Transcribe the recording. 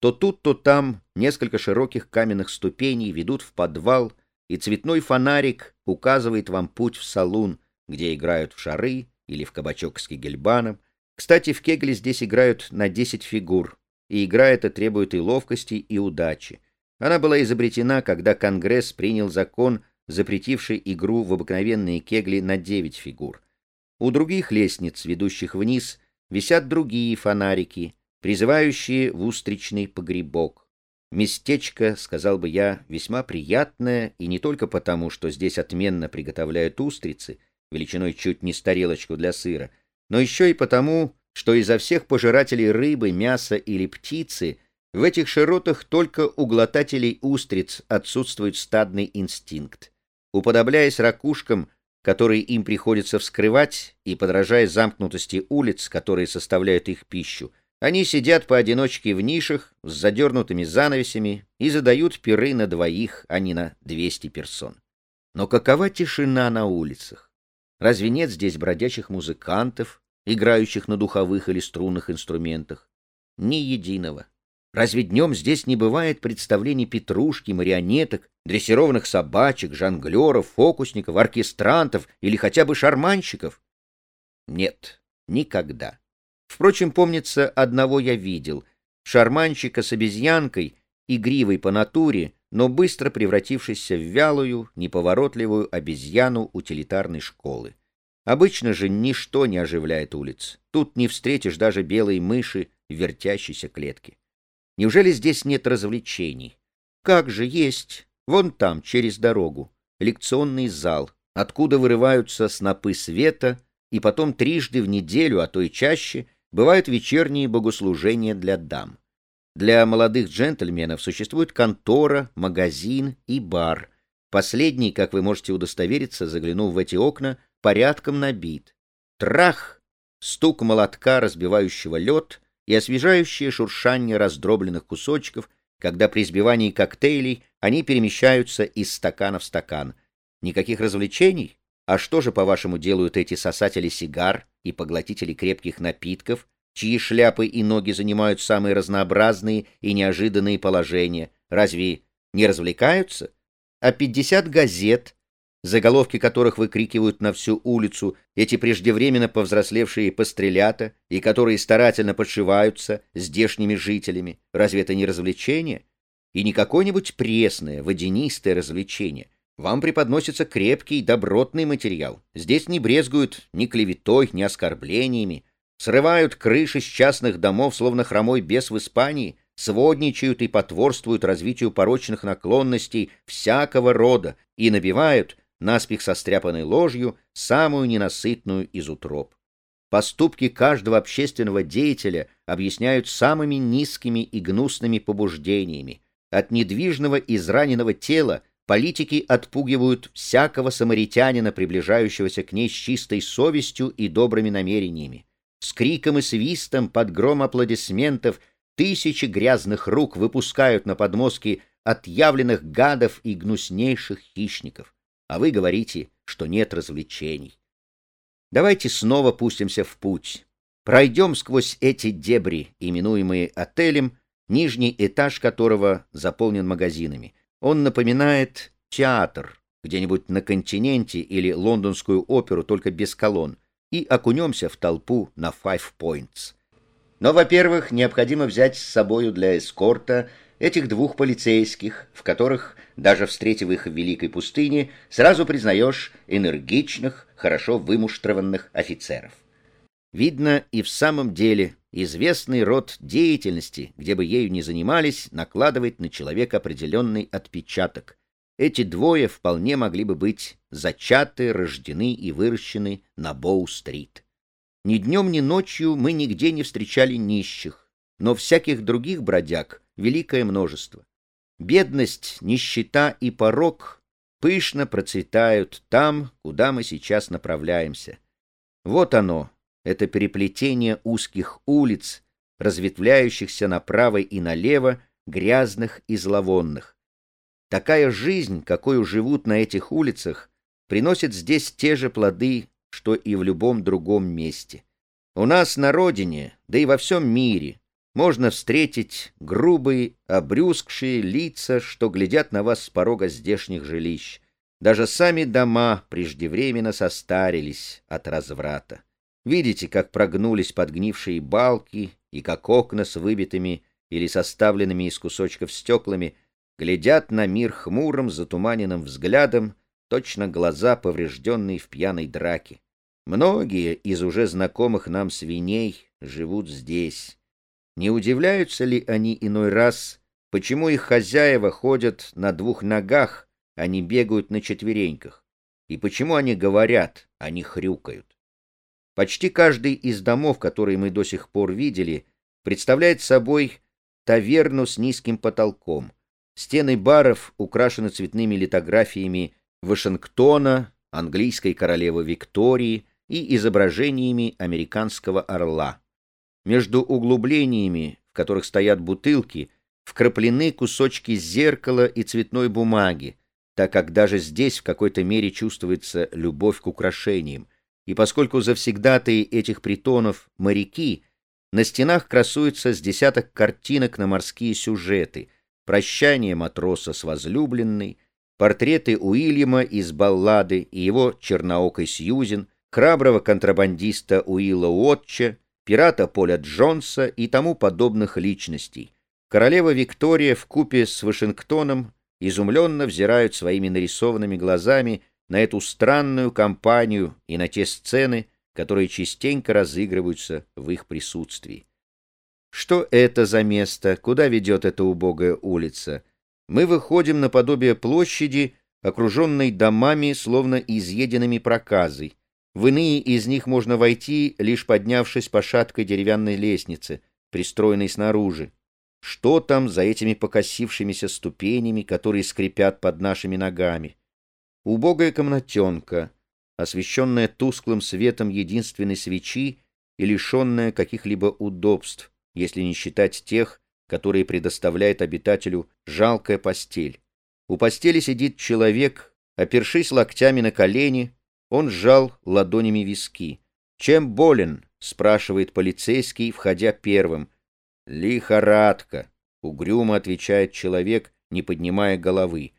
То тут, то там несколько широких каменных ступеней ведут в подвал, и цветной фонарик указывает вам путь в салун, где играют в шары или в кабачок с кегельбаном. Кстати, в кегле здесь играют на 10 фигур, и игра эта требует и ловкости, и удачи. Она была изобретена, когда Конгресс принял закон, запретивший игру в обыкновенные кегли на 9 фигур. У других лестниц, ведущих вниз, висят другие фонарики, призывающие в устричный погребок. Местечко, сказал бы я, весьма приятное, и не только потому, что здесь отменно приготовляют устрицы, величиной чуть не с тарелочку для сыра, но еще и потому, что изо всех пожирателей рыбы, мяса или птицы в этих широтах только у глотателей устриц отсутствует стадный инстинкт. Уподобляясь ракушкам, которые им приходится вскрывать, и подражая замкнутости улиц, которые составляют их пищу, они сидят поодиночке в нишах с задернутыми занавесями и задают пиры на двоих, а не на 200 персон. Но какова тишина на улицах? Разве нет здесь бродячих музыкантов, играющих на духовых или струнных инструментах? Ни единого. Разве днем здесь не бывает представлений петрушки, марионеток, дрессированных собачек, жонглеров, фокусников, оркестрантов или хотя бы шарманщиков? Нет, никогда. Впрочем, помнится, одного я видел — шарманщика с обезьянкой, игривой по натуре, но быстро превратившийся в вялую, неповоротливую обезьяну утилитарной школы. Обычно же ничто не оживляет улиц. Тут не встретишь даже белые мыши в вертящейся клетке. Неужели здесь нет развлечений? Как же есть. Вон там, через дорогу, лекционный зал, откуда вырываются снопы света, и потом трижды в неделю, а то и чаще — бывают вечерние богослужения для дам. Для молодых джентльменов существует контора, магазин и бар. Последний, как вы можете удостовериться, заглянув в эти окна, порядком набит. Трах! Стук молотка, разбивающего лед, и освежающее шуршание раздробленных кусочков, когда при избивании коктейлей они перемещаются из стакана в стакан. Никаких развлечений? А что же, по-вашему, делают эти сосатели сигар и поглотители крепких напитков, чьи шляпы и ноги занимают самые разнообразные и неожиданные положения? Разве не развлекаются? А пятьдесят газет, заголовки которых выкрикивают на всю улицу эти преждевременно повзрослевшие пострелята и которые старательно подшиваются здешними жителями, разве это не развлечение? И не какое-нибудь пресное, водянистое развлечение — вам преподносится крепкий, добротный материал. Здесь не брезгуют ни клеветой, ни оскорблениями. Срывают крыши с частных домов, словно хромой бес в Испании, сводничают и потворствуют развитию порочных наклонностей всякого рода и набивают, наспех состряпанной ложью, самую ненасытную из утроб. Поступки каждого общественного деятеля объясняют самыми низкими и гнусными побуждениями. От недвижного израненного тела Политики отпугивают всякого самаритянина, приближающегося к ней с чистой совестью и добрыми намерениями. С криком и свистом под гром аплодисментов тысячи грязных рук выпускают на подмостки отъявленных гадов и гнуснейших хищников. А вы говорите, что нет развлечений. Давайте снова пустимся в путь. Пройдем сквозь эти дебри, именуемые отелем, нижний этаж которого заполнен магазинами. Он напоминает театр где-нибудь на континенте или лондонскую оперу, только без колонн, и окунемся в толпу на Five Points. Но, во-первых, необходимо взять с собою для эскорта этих двух полицейских, в которых, даже встретив их в Великой пустыне, сразу признаешь энергичных, хорошо вымуштрованных офицеров. Видно, и в самом деле известный род деятельности, где бы ею ни занимались, накладывает на человека определенный отпечаток. Эти двое вполне могли бы быть зачаты, рождены и выращены на Боу-стрит. Ни днем, ни ночью мы нигде не встречали нищих, но всяких других бродяг великое множество. Бедность, нищета и порок пышно процветают там, куда мы сейчас направляемся. Вот оно, это переплетение узких улиц, разветвляющихся направо и налево, грязных и зловонных. Такая жизнь, какой живут на этих улицах, приносит здесь те же плоды, что и в любом другом месте. У нас на родине, да и во всем мире, можно встретить грубые, обрюзгшие лица, что глядят на вас с порога здешних жилищ. Даже сами дома преждевременно состарились от разврата. Видите, как прогнулись подгнившие балки и как окна с выбитыми или составленными из кусочков стеклами глядят на мир хмурым, затуманенным взглядом, точно глаза, поврежденные в пьяной драке. Многие из уже знакомых нам свиней живут здесь. Не удивляются ли они иной раз, почему их хозяева ходят на двух ногах, а не бегают на четвереньках? И почему они говорят, а не хрюкают? Почти каждый из домов, которые мы до сих пор видели, представляет собой таверну с низким потолком. Стены баров украшены цветными литографиями Вашингтона, английской королевы Виктории и изображениями американского орла. Между углублениями, в которых стоят бутылки, вкраплены кусочки зеркала и цветной бумаги, так как даже здесь в какой-то мере чувствуется любовь к украшениям, и поскольку завсегдатые этих притонов моряки, на стенах красуется с десяток картинок на морские сюжеты, прощание матроса с возлюбленной, портреты Уильяма из баллады и его черноокой Сьюзен, храброго контрабандиста Уилла Уотча, пирата Поля Джонса и тому подобных личностей. Королева Виктория в купе с Вашингтоном изумленно взирают своими нарисованными глазами на эту странную компанию и на те сцены, которые частенько разыгрываются в их присутствии. Что это за место? Куда ведет эта убогая улица? Мы выходим наподобие площади, окруженной домами, словно изъеденными проказой. В иные из них можно войти, лишь поднявшись по шаткой деревянной лестнице, пристроенной снаружи. Что там за этими покосившимися ступенями, которые скрипят под нашими ногами? Убогая комнатенка, освещенная тусклым светом единственной свечи и лишенная каких-либо удобств, если не считать тех, которые предоставляет обитателю жалкая постель. У постели сидит человек, опершись локтями на колени, он сжал ладонями виски. «Чем болен?» — спрашивает полицейский, входя первым. «Лихорадка», — угрюмо отвечает человек, не поднимая головы.